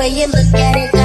way you look at it.